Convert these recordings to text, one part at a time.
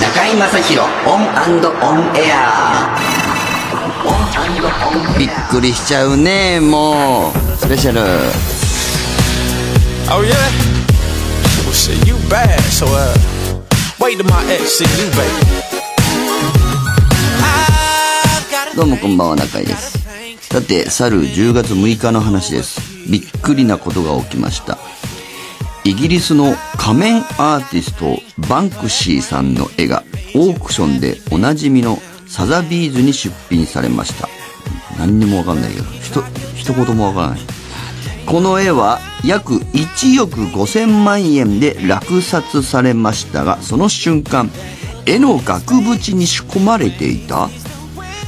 中居正広 ON & ON AIR。びっくりしちゃうねもう。スペシャル。Oh yeah? Well shit, you bad, so uh wait till my ex see you, baby. どうもこんばんは中居です。さて去る10月6日の話です。びっくりなことが起きましたイギリスの仮面アーティストバンクシーさんの絵がオークションでおなじみのサザビーズに出品されました。何にもわかんないけどひと一言もわからない。この絵は約1億5000万円で落札されましたがその瞬間絵の額縁に仕込まれていた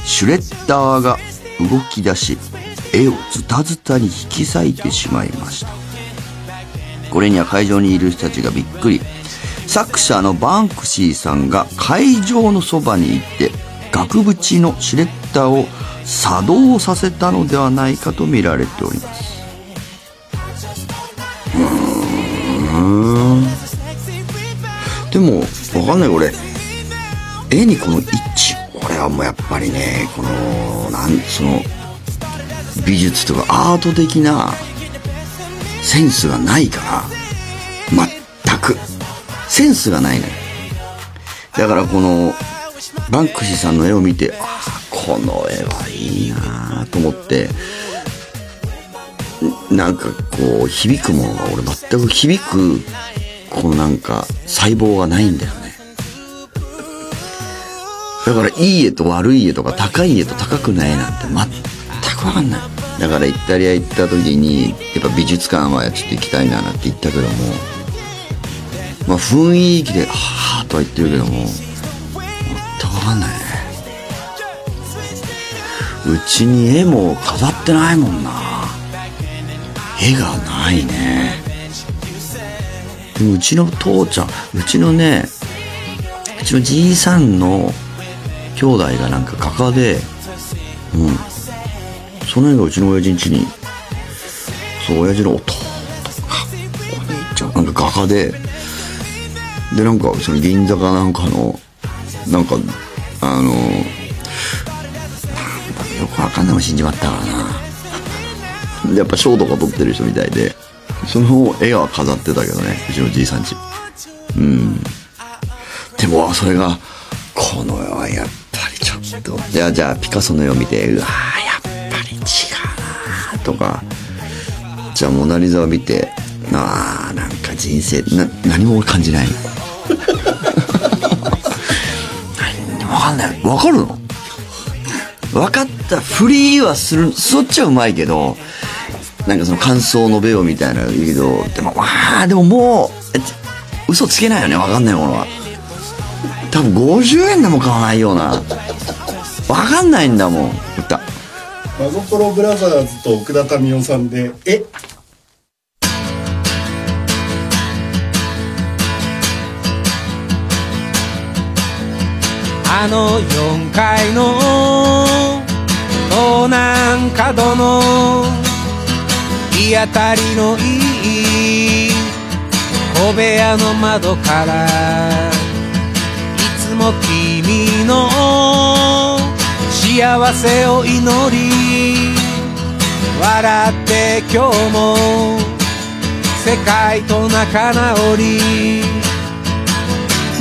シュレッダーが動き出し絵をズタズタに引き裂いてしまいました。これには会場にいる人たちがびっくり。作者のバンクシーさんが会場のそばに行って額縁のシュレッダーを作動させたのではないかと見られております。うん。でもわかんないこれ。絵にこの一致これはもうやっぱりねこのなんその美術とかアート的なセンスがないから全く。センスがないのよ。だからこのバンクシーさんの絵を見てああこの絵はいいなと思ってなんかこう響くものが俺全く響くこのなんか細胞がないんだよね。だからいい絵と悪い絵とか高い絵と高くない絵なんて全く分かんない。だからイタリア行った時にやっぱ美術館はちょっと行きたいななんて言ったけどもまあ雰囲気ではあとは言ってるけども全く分かんないね。うちに絵も飾ってないもんな。絵がないね。でもうちの父ちゃんうちのねうちのじいさんの兄弟がなんか画家でうん。その絵がうちの親父ん家にそう親父の弟とかお兄ちゃんなんか画家ででなんかその銀座かなんかのなんかあのよくわかんないも死んじまったからな。でやっぱ賞とか取ってる人みたいでその絵は飾ってたけどねうちのじいさんち。うん。でもそれがこの絵はやっぱりちょっとじゃあじゃあピカソの絵を見てうわーやっぱり違うなとか。じゃあモナ・リザを見てあーなんか人生な何も感じない。何にも分かんない。分かるの？分かったフリーはするそっちはうまいけどなんかその感想を述べようみたいな言うけどでもまあでももうえ嘘つけないよね。分かんないものは。多分50円でも買わないような。分かんないんだもん歌真心ブラザーズと奥田民生さんで「え？あの4階の東南角の日当たりのいい小部屋の窓からいつも君の幸せを祈り笑って今日も世界と仲直り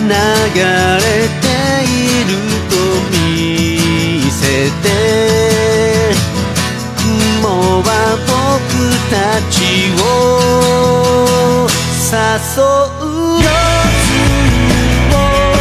流れていると見せて雲は僕たちを誘う夜を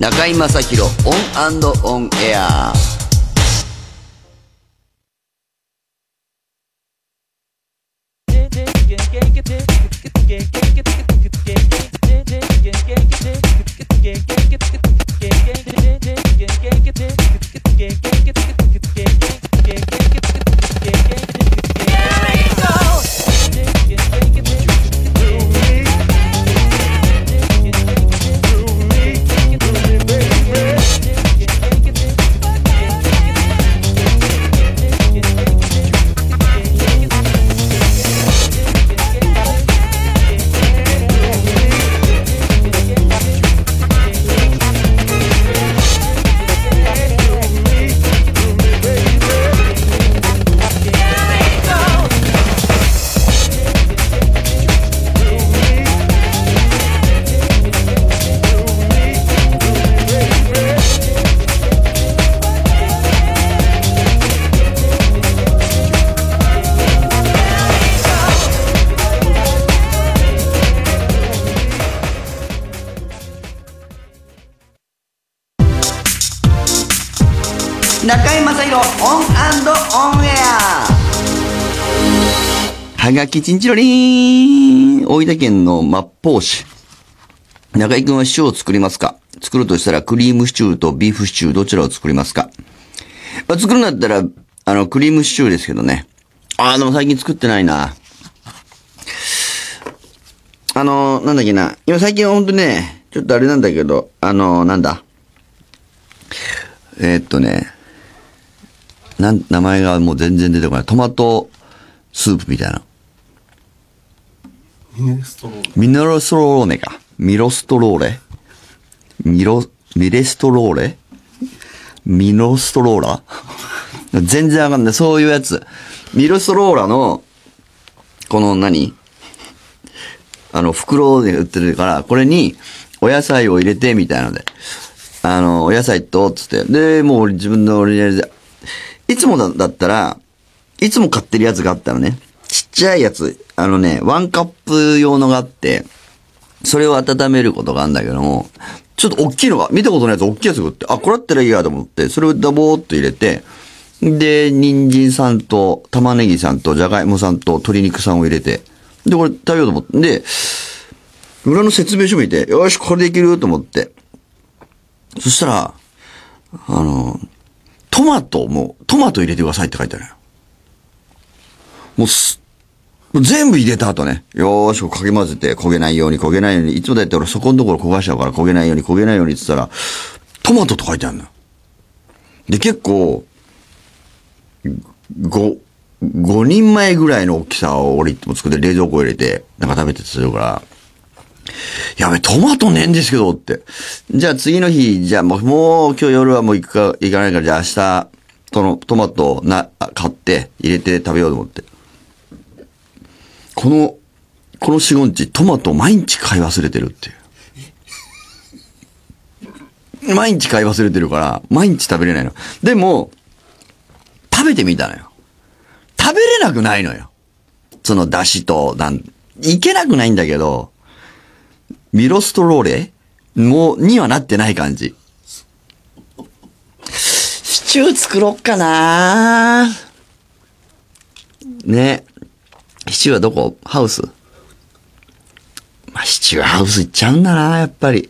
中居正広オンオンエア。がきちんちろりーん大分県の末法市。中居くんはシチューを作りますか？作るとしたらクリームシチューとビーフシチューどちらを作りますか？まあ、作るんだったら、あの、クリームシチューですけどね。あー、でも最近作ってないな。あの、なんだっけな。今最近はほんとね、ちょっとあれなんだけど、あの、なんだ。えーっとね、なん、名前がもう全然出てこない。トマトスープみたいな。ミネストローネミネロストローネか。ミロストローレ？ミロ、ミレストローレ？ミノストローラ？全然わかんない。そういうやつ。ミロストローラの、この何？あの、袋で売ってるから、これにお野菜を入れて、みたいなので。あの、お野菜と、つって。で、もう自分のオリジナルで。いつもだだったら、いつも買ってるやつがあったのね。ちっちゃいやつ。あのね、ワンカップ用のがあって、それを温めることがあるんだけども、ちょっと大きいのが、見たことないやつ大きいやつがって、あ、これだったらいいやと思って、それをダボーっと入れて、で、人参さんと、玉ねぎさんと、じゃがいもさんと、鶏肉さんを入れて、で、これ食べようと思って、で、裏の説明書見て、よし、これでいけると思って。そしたら、あの、トマトも、トマト入れてくださいって書いてある。もうす、もう全部入れた後ね、よーし、こうかき混ぜて焦げないように焦げないように、いつもだったらそこのところ焦がしちゃうから焦げないように焦げないようにって言ったら、トマトと書いてあるのよ。で、結構、5、5人前ぐらいの大きさを俺いつも作って冷蔵庫入れて、なんか食べてするから、やべ、トマトねえんですけどって。じゃあ次の日、じゃあもう、もう今日夜はもう行くか、行かないから、じゃあ明日、そのトマトをな、買って入れて食べようと思って。この、この四五日、トマト毎日買い忘れてるっていう。毎日買い忘れてるから、毎日食べれないの。でも、食べてみたのよ。食べれなくないのよ。その出汁と、なん、いけなくないんだけど、ミロストローレもう、にはなってない感じ。シチュー作ろっかなね。シチューはどこ？ハウス？まあ、シチューハウス行っちゃうんだなやっぱり。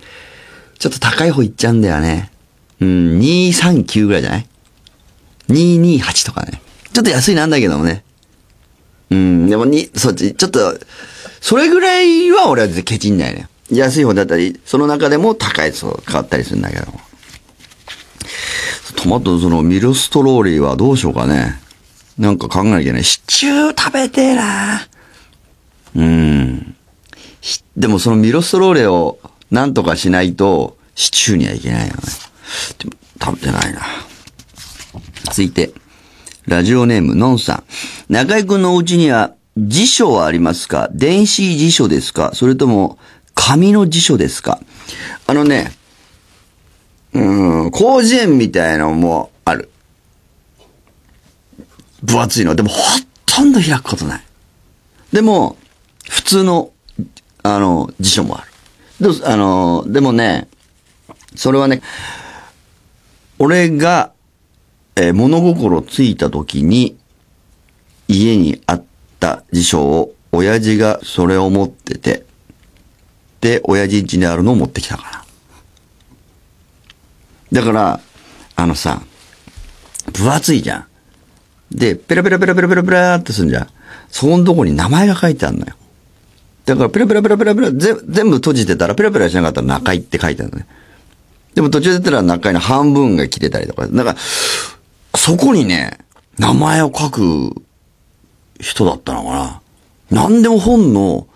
ちょっと高い方行っちゃうんだよね。うん、239ぐらいじゃない ?228 とかね。ちょっと安いなんだけどもね。うん、でもに、そっち、ちょっと、それぐらいは俺は全然ケチんないね。安い方だったり、その中でも高いやつを買ったりするんだけど。トマト、そのミルストローリーはどうしようかね。なんか考えなきゃいけない。シチュー食べてえなうん。でもそのミロストローレをなんとかしないと、シチューにはいけないよね。でも食べてないな。続いて、ラジオネーム、のんさん。中井くんのお家には辞書はありますか？電子辞書ですか？それとも紙の辞書ですか？あのね、うん、広辞苑みたいなのも。分厚いの。でもほとんど開くことない。でも、普通の、あの、辞書もある。で、あの、でもね、それはね、俺が、えー物心ついた時に、家にあった辞書を、親父がそれを持ってて、で、親父ん家にあるのを持ってきたから。だから、あのさ、分厚いじゃん。で、ペラペラペラペラペラペラってすんじゃん。そこのとこに名前が書いてあるのよ。だから、ペラペラペラペラペラ、全部閉じてたら、ペラペラしなかったら中井って書いてあるのね。でも途中でたら中井の半分が切れたりとか。だから、そこにね、名前を書く人だったのかな。何でも本の、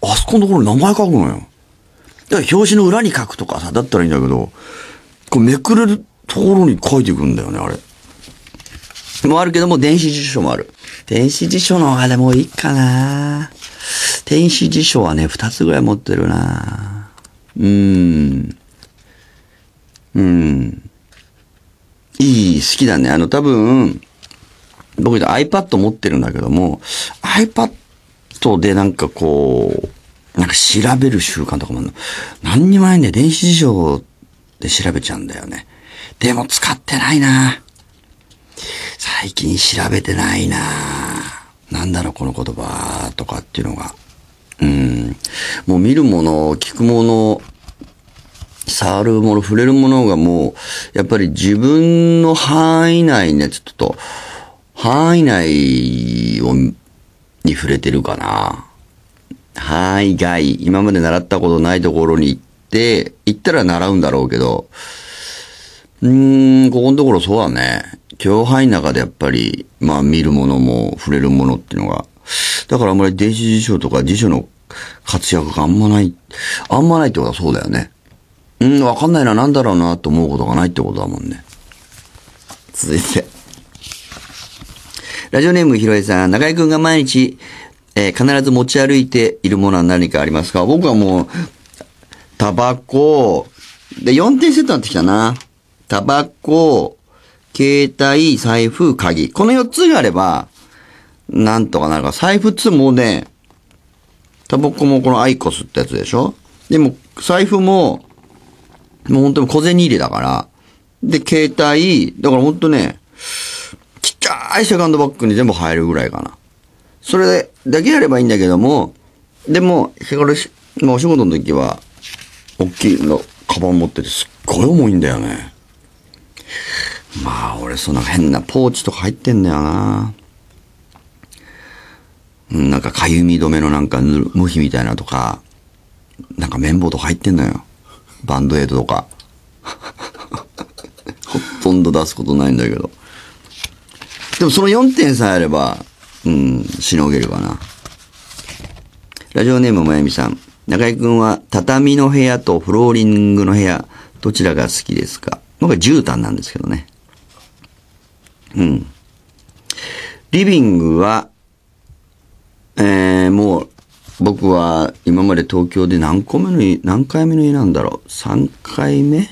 あそこのところに名前書くのよ。だから表紙の裏に書くとかさ、だったらいいんだけど、こうめくれるところに書いていくんだよね、あれ。もあるけども、電子辞書もある。電子辞書の方がでもいいかな電子辞書はね、二つぐらい持ってるなうーん。うん。いい、好きだね。あの、多分、僕 iPad 持ってるんだけども、iPad でなんかこう、なんか調べる習慣とかもあるの。何にもないんだよ。電子辞書で調べちゃうんだよね。でも使ってないな最近調べてないななんだろ、この言葉とかっていうのが。うん。もう見るもの、聞くもの、触るもの、触れるものがもう、やっぱり自分の範囲内ね、ちょっと、範囲内を、に触れてるかな。範囲外、今まで習ったことないところに行って、行ったら習うんだろうけど、うーん、ここのところそうだね。許容範囲の中でやっぱり、まあ見るものも触れるものっていうのが。だからあんまり電子辞書とか辞書の活躍があんまない。あんまないってことはそうだよね。うん、わかんないな、なんだろうな、と思うことがないってことだもんね。続いて。ラジオネームひろえさん、中井くんが毎日、えー必ず持ち歩いているものは何かありますか？僕はもう、タバコ、で、4点セットになってきたな。タバコ、携帯、財布、鍵。この4つがあれば、なんとかなるか、財布っつもね、タバコもこのアイコスってやつでしょ？でも、財布も、もう本当に小銭入れだから。で、携帯、だから本当ね、ちっちゃいセカンドバッグに全部入るぐらいかな。それでだけやればいいんだけども、でも、日頃し、まあお仕事の時は、大きいの、カバン持っててすっごい重いんだよね。まあ、俺そんな変なポーチとか入ってんだよな。なんかかゆみ止めのなんか無比みたいなとか、なんか綿棒とか入ってんのよ。バンドエイドとか。ほとんど出すことないんだけど。でもその4点さえあれば、うん、しのげるかな。ラジオネームまゆみさん。中井くんは畳の部屋とフローリングの部屋、どちらが好きですか？僕は絨毯なんですけどね。うん。リビングは、えー、もう、僕は今まで東京で何個目の家、何回目の家なんだろう ?3 回目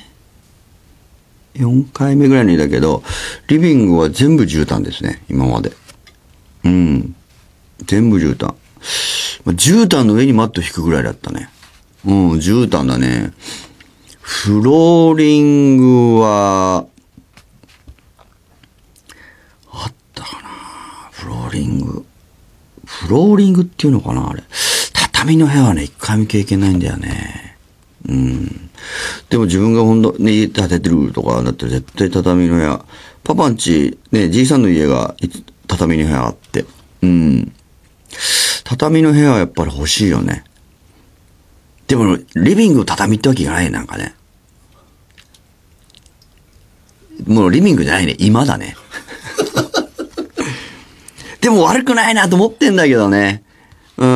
?4 回目ぐらいの家だけど、リビングは全部絨毯ですね、今まで。うん。全部絨毯。絨毯の上にマット引くぐらいだったね。うん、絨毯だね。フローリングは、あったかなフローリング。フローリングっていうのかなあれ。畳の部屋はね、一回も経験ないんだよね。うん。でも自分がほんと、ね、家建ててるとかだったら絶対畳の部屋。パパんち、ね、じいさんの家が畳の部屋あって。うん。畳の部屋はやっぱり欲しいよね。でも、リビング畳ってわけがないなんかね。もうリビングじゃないね。今だね。でも悪くないなと思ってんだけどね。う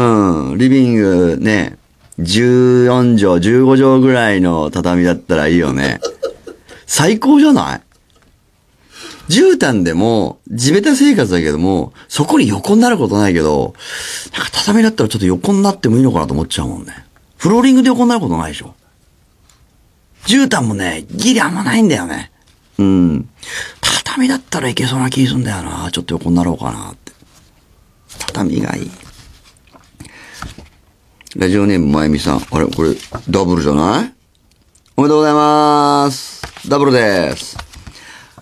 ん。リビングね、14畳、15畳ぐらいの畳だったらいいよね。最高じゃない？絨毯でも、地べた生活だけども、そこに横になることないけど、なんか畳だったらちょっと横になってもいいのかなと思っちゃうもんね。フローリングで横になることないでしょ。絨毯もね、ギリあんまないんだよね。うん。畳だったらいけそうな気するんだよな。ちょっと横になろうかなっ。畳がいい。ラジオネームまゆみさん。あれこれ、ダブルじゃない？おめでとうございます。ダブルです。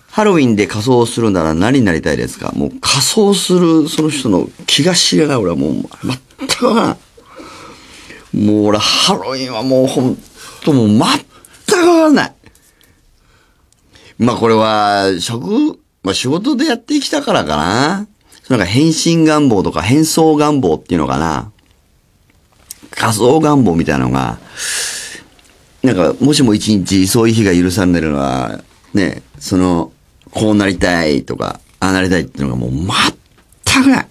ハロウィンで仮装するなら何になりたいですか？もう仮装するその人の気が知れない。俺はもう全くわからん。もう俺ハロウィンはもうほんともう全くわからない。まあこれは職、まあ仕事でやってきたからかな。なんか変身願望とか変装願望っていうのかな。仮想願望みたいなのが、なんか、もしも一日そういう日が許されるのは、ね、その、こうなりたいとか、ああなりたいっていうのがもう全くない。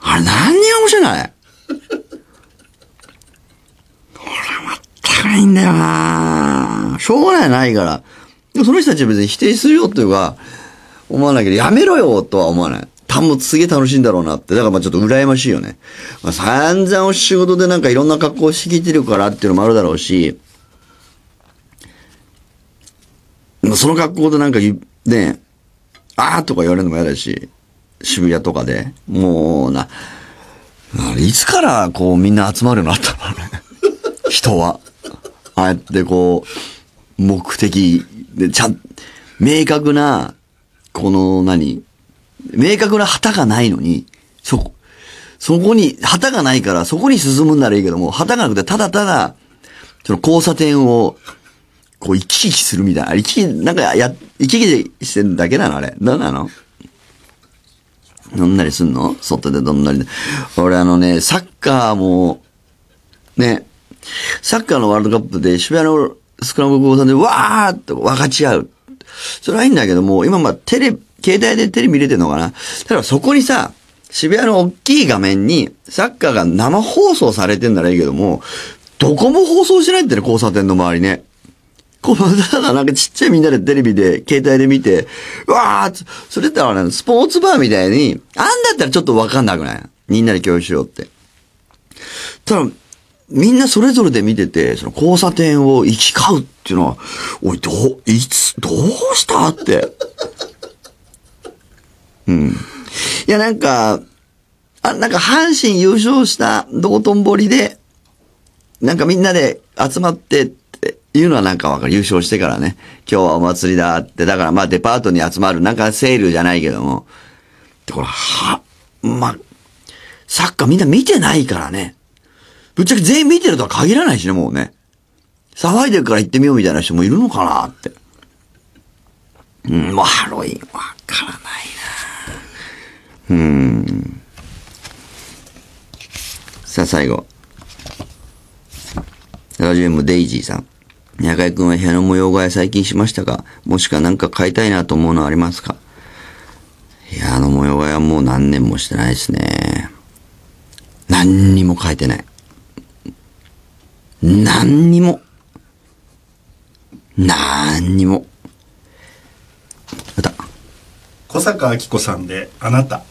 あれ何にも面白ない俺は全くないんだよなしょうがないないから。その人たちは別に否定するよっていうか、思わないけど、やめろよとは思わない。多分すげえ楽しいんだろうなって。だからまあちょっと羨ましいよね。まあ散々お仕事でなんかいろんな格好をしてきてるからっていうのもあるだろうし、まあその格好でなんかね、あーとか言われるのも嫌だし、渋谷とかで、もうな、いつからこうみんな集まるようになったのね。人は。ああやってこう、目的で、ちゃん、明確な、この何、明確な旗がないのに、そこ、そこに、旗がないから、そこに進むんならいいけども、旗がなくて、ただただ、その交差点を、こう、行き来するみたいな。行き来、なんか、や、行き来してるだけなのあれ。何なの？飲んだりすんの？外でどんなり。俺あのね、サッカーも、ね、サッカーのワールドカップで渋谷のスクランブル交差点でわーっと分かち合う。それはいいんだけども、今まあテレビ、携帯でテレビ見れてんのかな？ただそこにさ、渋谷の大きい画面にサッカーが生放送されてんならいいけども、どこも放送してないってね、交差点の周りね。こう、ただなんかちっちゃいみんなでテレビで、携帯で見て、うわーそれってあれ、スポーツバーみたいに、あんだったらちょっとわかんなくない？みんなで共有しようって。ただ、みんなそれぞれで見てて、その交差点を行き交うっていうのは、おい、どう、いつ、どうしたって。うん。いや、なんか、あ、なんか阪神優勝した道頓堀で、なんかみんなで集まってっていうのはなんかわかる。優勝してからね。今日はお祭りだって。だからまあデパートに集まる。なんかセールじゃないけども。で、これ、は、まあ、サッカーみんな見てないからね。ぶっちゃけ全員見てるとは限らないしね、もうね。騒いでるから行ってみようみたいな人もいるのかなって。うん、もうハロウィンわからないなうん。さあ、最後。ラジオネームデイジーさん。中井くんは部屋の模様替え最近しましたか？もしくは何か変えたいなと思うのはありますか？部屋の模様替えはもう何年もしてないですね。何にも変えてない。何にも。何にも。また。小坂明子さんであなた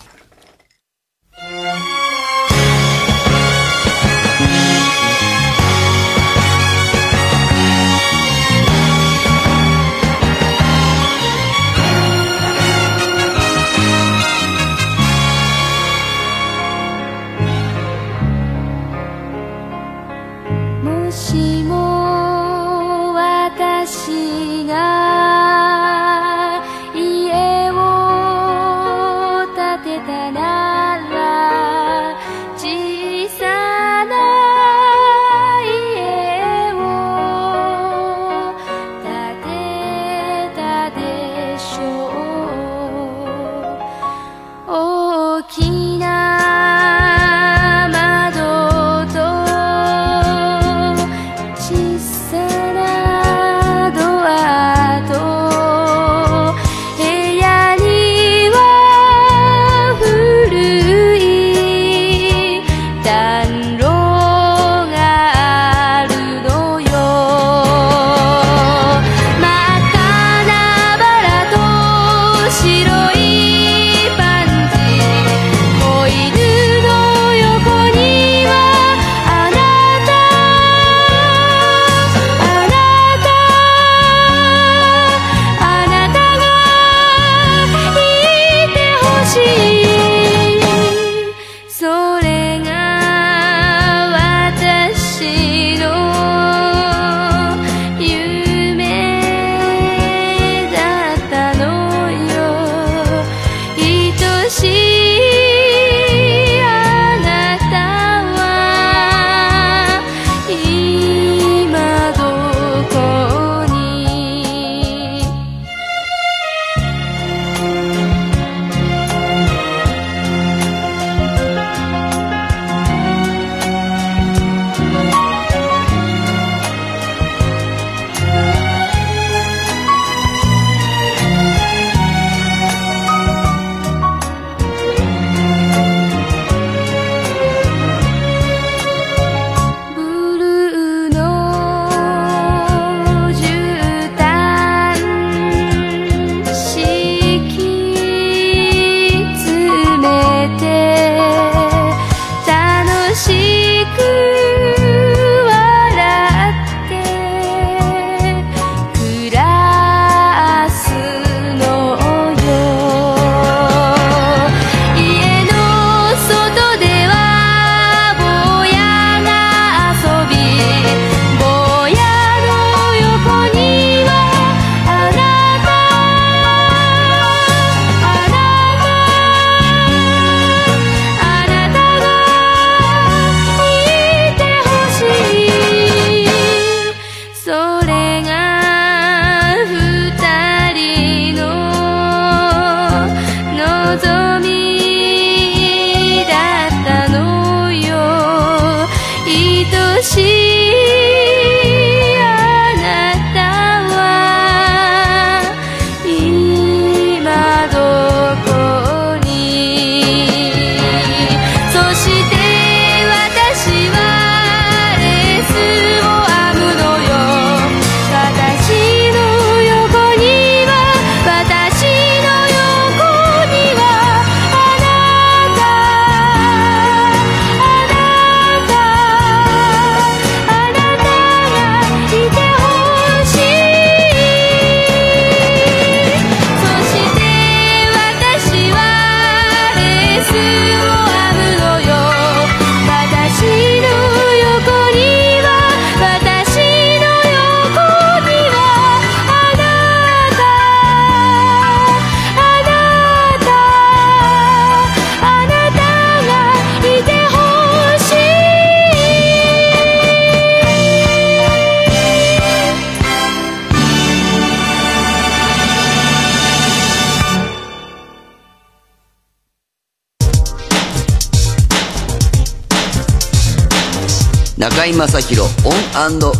中居正広オン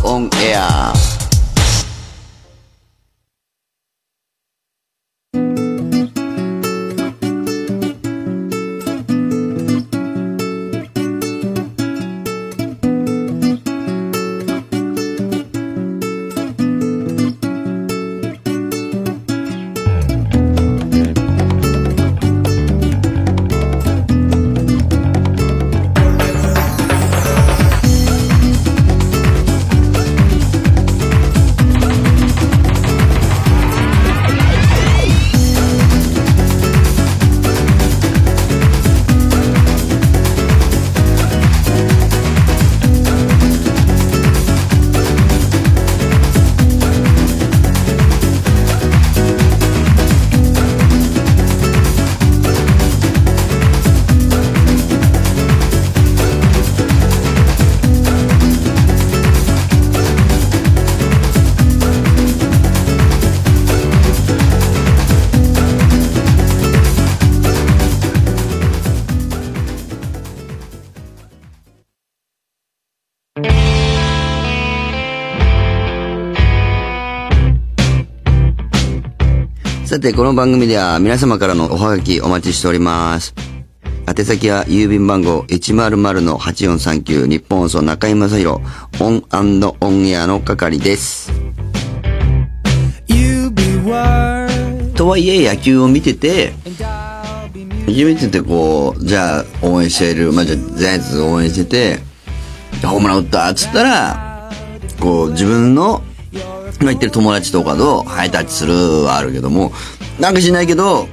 オンエア。て、この番組では皆様からのおはがきお待ちしております。宛先は郵便番号100-8439ニッポン放送中居正広 ON & ON AIR の係です。とはいえ野球を見てて、野球見ててこう、じゃあ応援している、まあじゃあジャイアンツ応援してて、ホームラン打ったっつったら、こう自分の、今言ってる友達とかとハイタッチするはあるけども、なんかしないけど、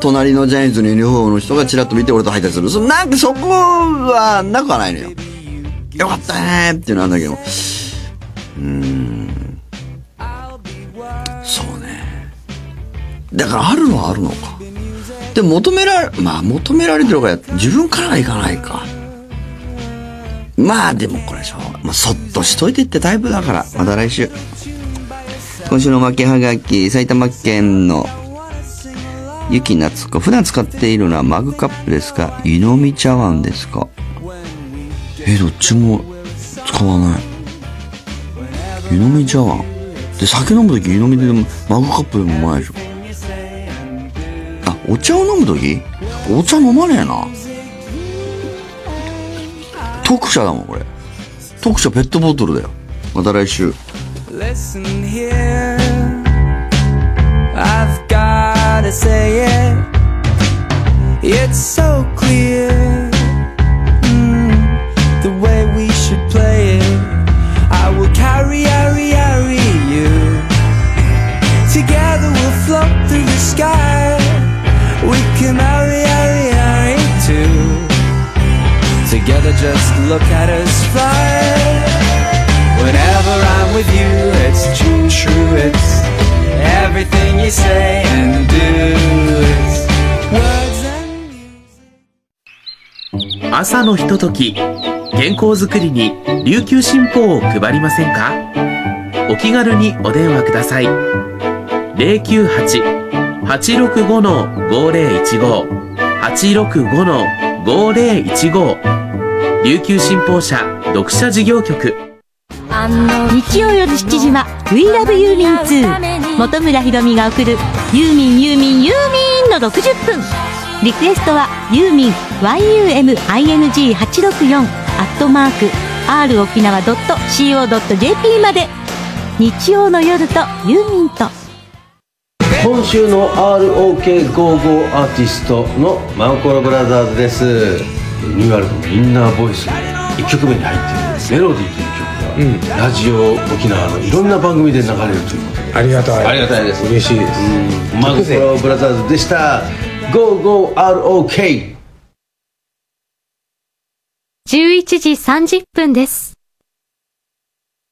隣のジャイアンツのユニフォームの人がチラッと見て俺とハイタッチする。そなんかそこは、なくはないのよ。よかったねーっていうのはあるんだけど、うーん。そうね。だからあるのはあるのか。で求められ、まあ求められてるから自分からはいかないか。まあでもこれでしょうまあそっとしといてってタイプだから。また来週。今週の負けはがき、埼玉県のゆきなつこ。普段使っているのはマグカップですか？湯飲み茶碗ですか？え、どっちも使わない。湯飲み茶碗。で、酒飲むとき湯飲みでマグカップでもうまいでしょ。あ、お茶を飲むときお茶飲まねえな。特茶だもん、これ。特茶ペットボトルだよ。また来週。Listen here, I've gotta say it. It's so clear mm, the way we should play it. I will carry, carry, carry you. Together we'll float through the sky. We can marry, marry, marry too. Together, just look at us fly. 朝のひととき、原稿作りに琉球新報を配りませんか？お気軽にお電話ください。零九八八六五の五零一五。八六五の五零一五。琉球新報社読者事業局。日曜夜7時は「We Love ユーミン2」本村ひろみが送る「ユーミンユーミンユーミン」の60分。リクエストはユーミン YUMING864 アットマーク r 沖縄 .co.jp まで。日曜の夜とユーミンと。今週の ROK55 アーティストのマンコロブラザーズです。ニューアルバム「インナーボイス」の1曲目に入っている「メロディー」という曲が、ラジオ沖縄のいろんな番組で流れるということで。ありがたい。ありがたいです。嬉しいです。マンコロブラザーズでした。GoGoROK 11時30分です。